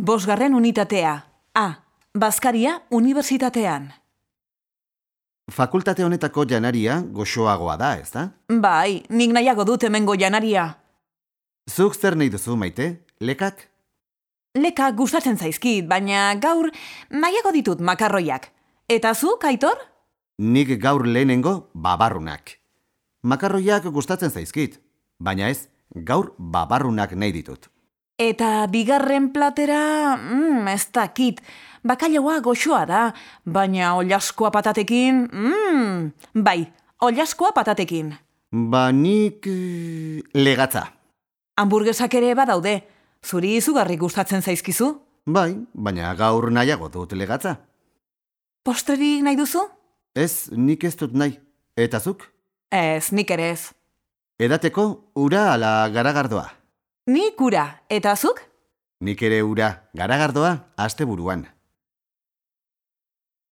Bosgarren unitatea. A. Baskaria unibertsitatean. Fakultate honetako janaria goxoagoa da, ez da? Bai, nik nahiago dut hemengo janaria. Zuk zer nahi duzu maite? Lekak? Leka gustatzen zaizkit, baina gaur nahiago ditut makarroiak. Eta zu, Aitor? Nik gaur lehenengo babarrunak. Makarroiak gustatzen zaizkit, baina ez, gaur babarrunak nahi ditut. Eta bigarren platera, mm, ez dakit, bakailaua goxoa da, baina olaskoa patatekin, mm, bai, olaskoa patatekin. Ba nik... eh, legatza. Hamburguesak ere badaude, zuri izugarri gustatzen zaizkizu? Bai, baina gaur nahiago dut legatza. Postrerik nahi duzu? Ez, nik ez dut nahi. Eta zuk? Ez, nik ere ez. Edateko, ura ala garagardoa. Nik ura, eta zuk? Nik ere ura, garagardoa, asteburuan.